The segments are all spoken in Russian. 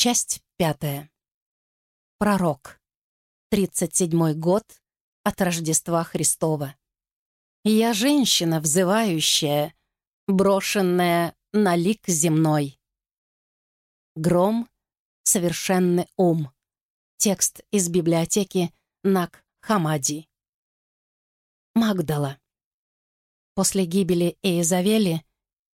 Часть пятая. Пророк. 37-й год от Рождества Христова. Я женщина, взывающая, брошенная на лик земной. Гром — совершенный ум. Текст из библиотеки Нак Хамади. Магдала. После гибели Эизавели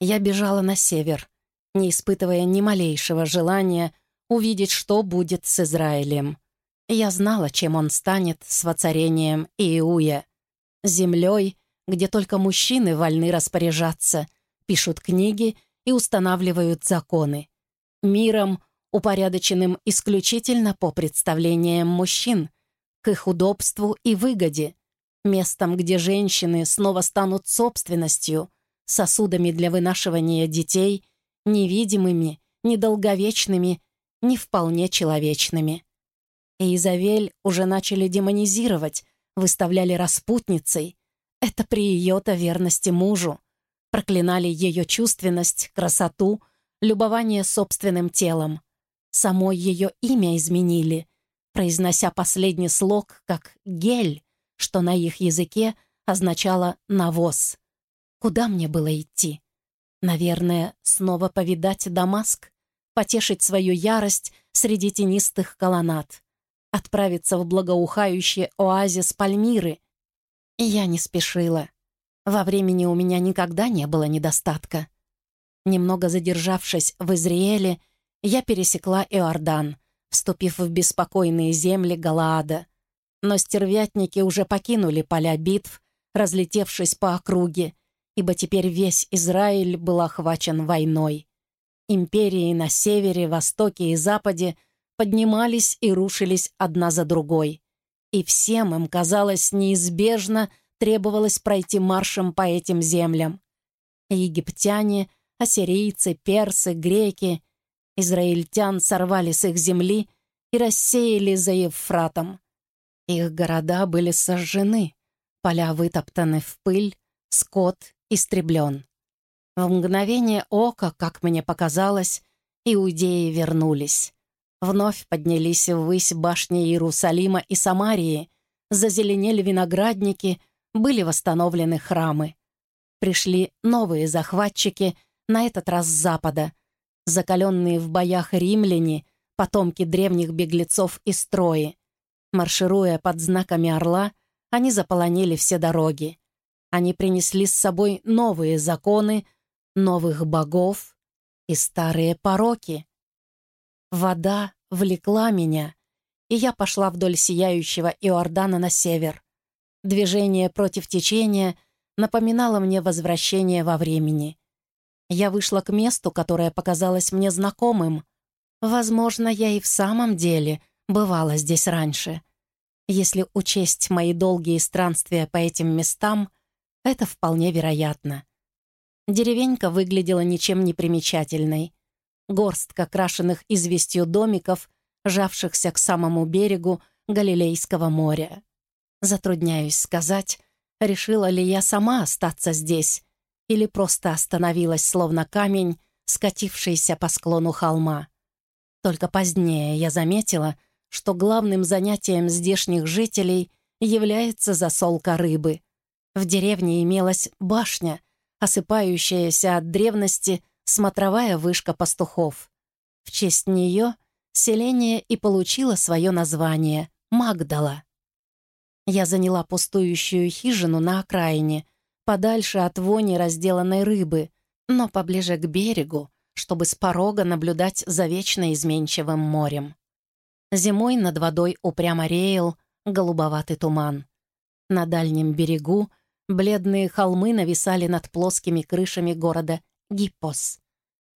я бежала на север, не испытывая ни малейшего желания увидеть, что будет с Израилем. Я знала, чем он станет с воцарением Иуя. Землей, где только мужчины вольны распоряжаться, пишут книги и устанавливают законы. Миром, упорядоченным исключительно по представлениям мужчин, к их удобству и выгоде, местом, где женщины снова станут собственностью, сосудами для вынашивания детей, невидимыми, недолговечными не вполне человечными. И Изавель уже начали демонизировать, выставляли распутницей. Это при ее-то верности мужу. Проклинали ее чувственность, красоту, любование собственным телом. Само ее имя изменили, произнося последний слог как «гель», что на их языке означало «навоз». Куда мне было идти? Наверное, снова повидать Дамаск? Потешить свою ярость среди тенистых колоннад, отправиться в благоухающий оазис Пальмиры. И я не спешила. Во времени у меня никогда не было недостатка. Немного задержавшись в Израиле, я пересекла Иордан, вступив в беспокойные земли Галаада. Но стервятники уже покинули поля битв, разлетевшись по округе, ибо теперь весь Израиль был охвачен войной. Империи на севере, востоке и западе поднимались и рушились одна за другой. И всем им, казалось, неизбежно требовалось пройти маршем по этим землям. Египтяне, ассирийцы, персы, греки, израильтян сорвали с их земли и рассеяли за Евфратом. Их города были сожжены, поля вытоптаны в пыль, скот истреблен. В мгновение ока, как мне показалось, иудеи вернулись. Вновь поднялись ввысь башни Иерусалима и Самарии, зазеленели виноградники, были восстановлены храмы. Пришли новые захватчики, на этот раз с запада, закаленные в боях римляне, потомки древних беглецов из Трои. Маршируя под знаками орла, они заполонили все дороги. Они принесли с собой новые законы, новых богов и старые пороки. Вода влекла меня, и я пошла вдоль сияющего Иордана на север. Движение против течения напоминало мне возвращение во времени. Я вышла к месту, которое показалось мне знакомым. Возможно, я и в самом деле бывала здесь раньше. Если учесть мои долгие странствия по этим местам, это вполне вероятно. Деревенька выглядела ничем не примечательной. Горстка крашенных известью домиков, жавшихся к самому берегу Галилейского моря. Затрудняюсь сказать, решила ли я сама остаться здесь или просто остановилась, словно камень, скатившийся по склону холма. Только позднее я заметила, что главным занятием здешних жителей является засолка рыбы. В деревне имелась башня — осыпающаяся от древности смотровая вышка пастухов. В честь нее селение и получило свое название — Магдала. Я заняла пустующую хижину на окраине, подальше от вони разделанной рыбы, но поближе к берегу, чтобы с порога наблюдать за вечно изменчивым морем. Зимой над водой упрямо реял голубоватый туман. На дальнем берегу Бледные холмы нависали над плоскими крышами города Гиппос.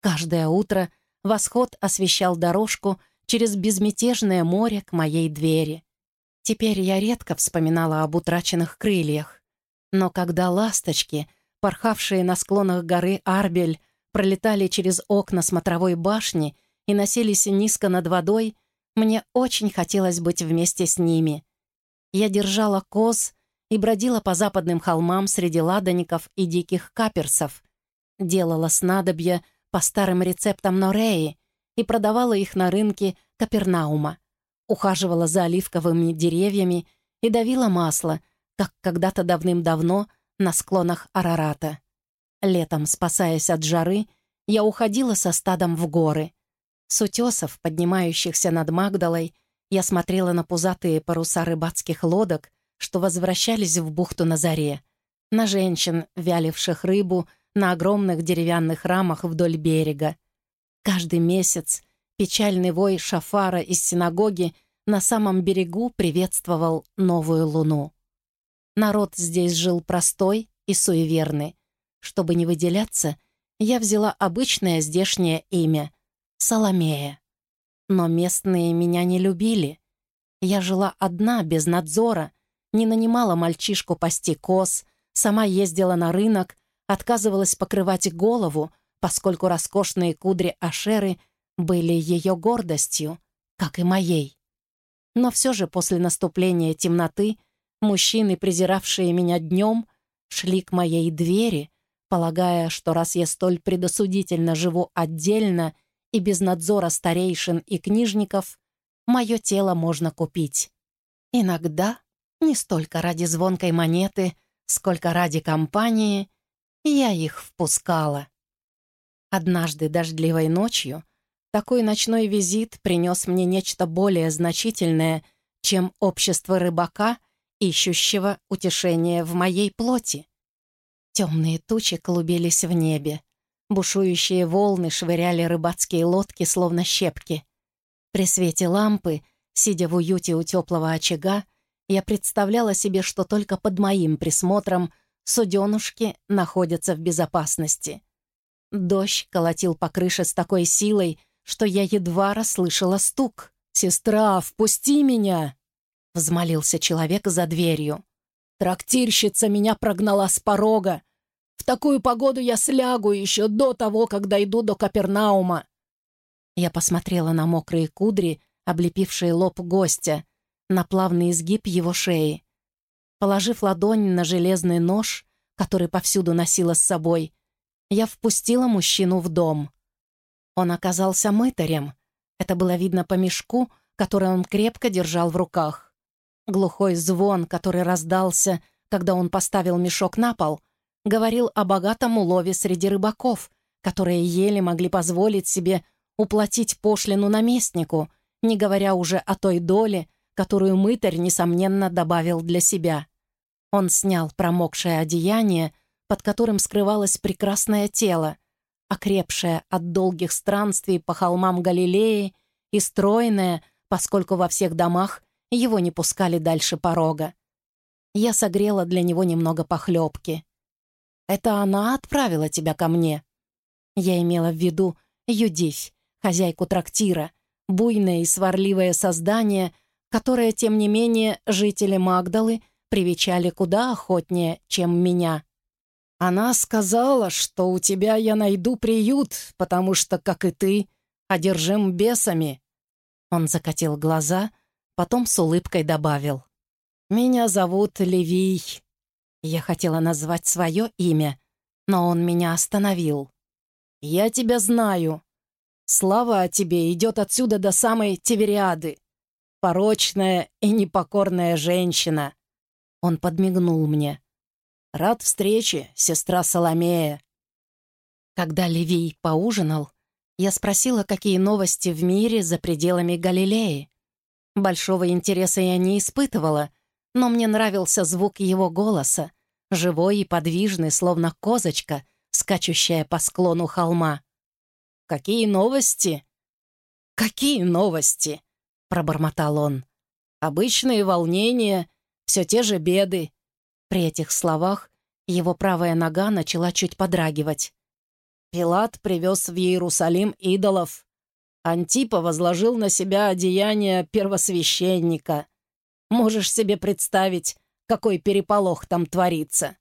Каждое утро восход освещал дорожку через безмятежное море к моей двери. Теперь я редко вспоминала об утраченных крыльях. Но когда ласточки, порхавшие на склонах горы Арбель, пролетали через окна смотровой башни и носились низко над водой, мне очень хотелось быть вместе с ними. Я держала коз и бродила по западным холмам среди ладоников и диких каперсов, делала снадобья по старым рецептам Нореи и продавала их на рынке Капернаума. Ухаживала за оливковыми деревьями и давила масло, как когда-то давным-давно на склонах Арарата. Летом, спасаясь от жары, я уходила со стадом в горы. С утесов, поднимающихся над Магдалой, я смотрела на пузатые паруса рыбацких лодок, что возвращались в бухту на заре, на женщин, вяливших рыбу на огромных деревянных рамах вдоль берега. Каждый месяц печальный вой шафара из синагоги на самом берегу приветствовал новую луну. Народ здесь жил простой и суеверный. Чтобы не выделяться, я взяла обычное здешнее имя — Соломея. Но местные меня не любили. Я жила одна, без надзора, не нанимала мальчишку пасти коз, сама ездила на рынок, отказывалась покрывать голову, поскольку роскошные кудри Ашеры были ее гордостью, как и моей. Но все же после наступления темноты мужчины, презиравшие меня днем, шли к моей двери, полагая, что раз я столь предосудительно живу отдельно и без надзора старейшин и книжников, мое тело можно купить. Иногда, не столько ради звонкой монеты, сколько ради компании, я их впускала. Однажды дождливой ночью такой ночной визит принес мне нечто более значительное, чем общество рыбака, ищущего утешения в моей плоти. Темные тучи клубились в небе. Бушующие волны швыряли рыбацкие лодки, словно щепки. При свете лампы, сидя в уюте у теплого очага, я представляла себе, что только под моим присмотром суденушки находятся в безопасности. Дождь колотил по крыше с такой силой, что я едва расслышала стук. «Сестра, впусти меня!» — взмолился человек за дверью. «Трактирщица меня прогнала с порога. В такую погоду я слягу еще до того, как дойду до Капернаума». Я посмотрела на мокрые кудри, облепившие лоб гостя, на плавный изгиб его шеи. Положив ладонь на железный нож, который повсюду носила с собой, я впустила мужчину в дом. Он оказался мытарем. Это было видно по мешку, который он крепко держал в руках. Глухой звон, который раздался, когда он поставил мешок на пол, говорил о богатом улове среди рыбаков, которые еле могли позволить себе уплатить пошлину наместнику, не говоря уже о той доле, которую мытарь, несомненно, добавил для себя. Он снял промокшее одеяние, под которым скрывалось прекрасное тело, окрепшая от долгих странствий по холмам Галилеи и стройная, поскольку во всех домах его не пускали дальше порога. Я согрела для него немного похлебки. «Это она отправила тебя ко мне?» Я имела в виду Юдивь, хозяйку трактира, буйное и сварливое создание, которое, тем не менее, жители Магдалы привечали куда охотнее, чем меня. Она сказала, что у тебя я найду приют, потому что, как и ты, одержим бесами». Он закатил глаза, потом с улыбкой добавил. «Меня зовут Левий». Я хотела назвать свое имя, но он меня остановил. «Я тебя знаю. Слава о тебе идет отсюда до самой Тивериады. Порочная и непокорная женщина». Он подмигнул мне. Рад встрече, сестра Соломея». Когда Левий поужинал, я спросила, какие новости в мире за пределами Галилеи. Большого интереса я не испытывала, но мне нравился звук его голоса, живой и подвижный, словно козочка, скачущая по склону холма. «Какие новости?» «Какие новости?» — пробормотал он. «Обычные волнения, все те же беды, при этих словах его правая нога начала чуть подрагивать. Пилат привез в Иерусалим идолов. Антипа возложил на себя одеяние первосвященника. Можешь себе представить, какой переполох там творится.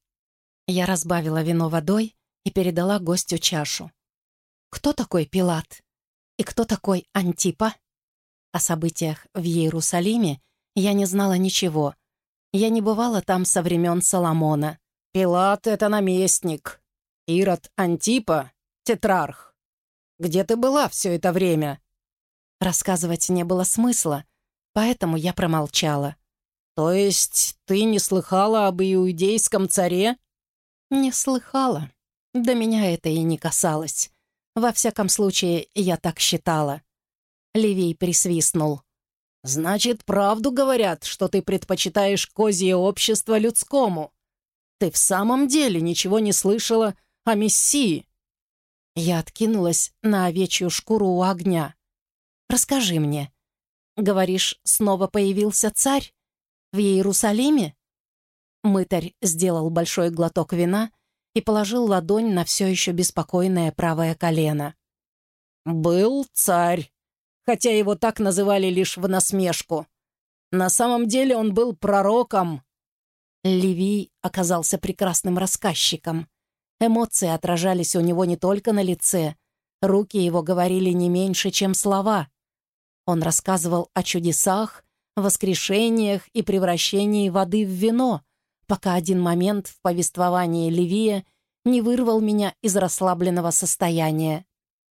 Я разбавила вино водой и передала гостю чашу. Кто такой Пилат? И кто такой Антипа? О событиях в Иерусалиме я не знала ничего — я не бывала там со времен Соломона. Пилат — это наместник. Ирод Антипа — тетрарх. Где ты была все это время? Рассказывать не было смысла, поэтому я промолчала. «То есть ты не слыхала об иудейском царе?» «Не слыхала. До меня это и не касалось. Во всяком случае, я так считала». Левей присвистнул. «Значит, правду говорят, что ты предпочитаешь козье общество людскому. Ты в самом деле ничего не слышала о Мессии?» Я откинулась на овечью шкуру у огня. «Расскажи мне. Говоришь, снова появился царь? В Иерусалиме?» Мытарь сделал большой глоток вина и положил ладонь на все еще беспокойное правое колено. «Был царь, хотя его так называли лишь в насмешку. На самом деле он был пророком». Леви оказался прекрасным рассказчиком. Эмоции отражались у него не только на лице, руки его говорили не меньше, чем слова. Он рассказывал о чудесах, воскрешениях и превращении воды в вино, пока один момент в повествовании Левия не вырвал меня из расслабленного состояния.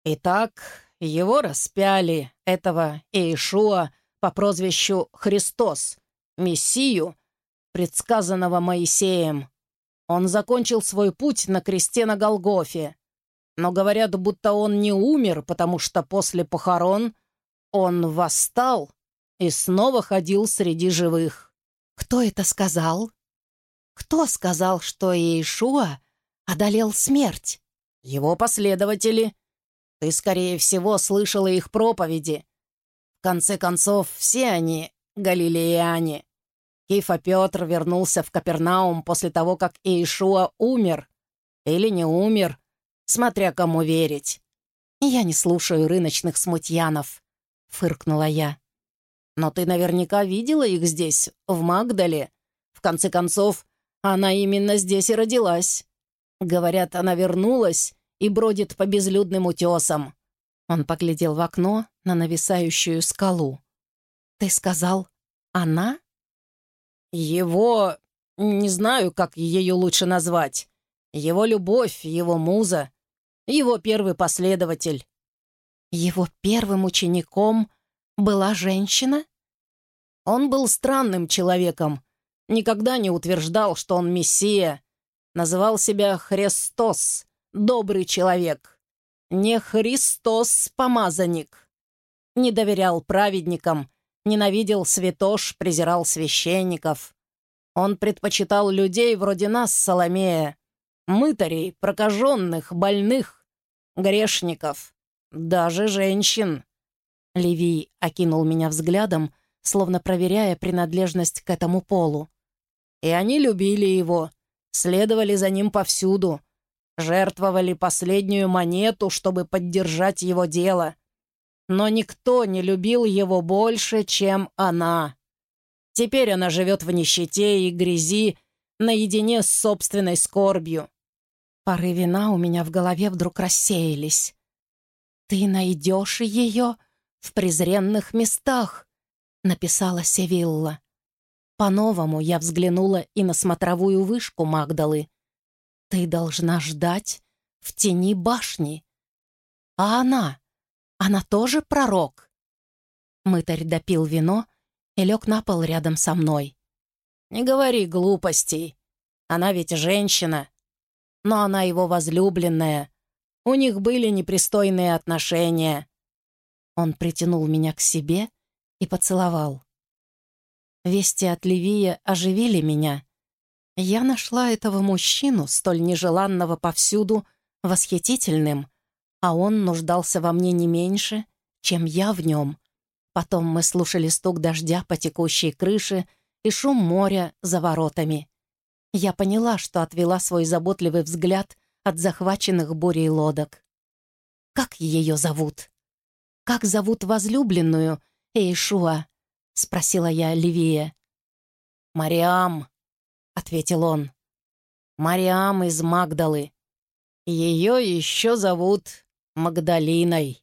Итак, его распяли, этого Иешуа по прозвищу Христос, Мессию, предсказанного Моисеем. Он закончил свой путь на кресте на Голгофе. Но говорят, будто он не умер, потому что после похорон он восстал и снова ходил среди живых. Кто это сказал? Кто сказал, что Иешуа одолел смерть? Его последователи. Ты, скорее всего, слышала их проповеди. В конце концов, все они галилеяне. Кифа Петр вернулся в Капернаум после того, как Иешуа умер. Или не умер, смотря кому верить. «Я не слушаю рыночных смутьянов», — фыркнула я. «Но ты наверняка видела их здесь, в Магдале. В конце концов, она именно здесь и родилась. Говорят, она вернулась и бродит по безлюдным утесам». Он поглядел в окно на нависающую скалу. «Ты сказал, она?» «Его... не знаю, как ее лучше назвать. Его любовь, его муза, его первый последователь». «Его первым учеником была женщина?» Он был странным человеком, никогда не утверждал, что он мессия, называл себя Христос, добрый человек, не Христос-помазанник. Не доверял праведникам, ненавидел святош, презирал священников. Он предпочитал людей вроде нас, Соломея, мытарей, прокаженных, больных, грешников, даже женщин. Левий окинул меня взглядом, словно проверяя принадлежность к этому полу. И они любили его, следовали за ним повсюду, жертвовали последнюю монету, чтобы поддержать его дело. Но никто не любил его больше, чем она. Теперь она живет в нищете и грязи, наедине с собственной скорбью. Пары вина у меня в голове вдруг рассеялись. «Ты найдешь ее в презренных местах», — написала Севилла. По-новому я взглянула и на смотровую вышку Магдалы. «Ты должна ждать в тени башни. А она? Она тоже пророк?» Мытарь допил вино и лег на пол рядом со мной. «Не говори глупостей. Она ведь женщина. Но она его возлюбленная. У них были непристойные отношения». Он притянул меня к себе и поцеловал. Вести от Ливия оживили меня. Я нашла этого мужчину, столь нежеланного повсюду, восхитительным, а он нуждался во мне не меньше, чем я в нем. Потом мы слушали стук дождя по текущей крыше и шум моря за воротами. Я поняла, что отвела свой заботливый взгляд от захваченных бурей лодок. «Как ее зовут?» «Как зовут возлюбленную, Эйшуа?» — спросила я Ливия. «Мариам», — ответил он. «Мариам из Магдалы. Ее еще зовут Магдалиной».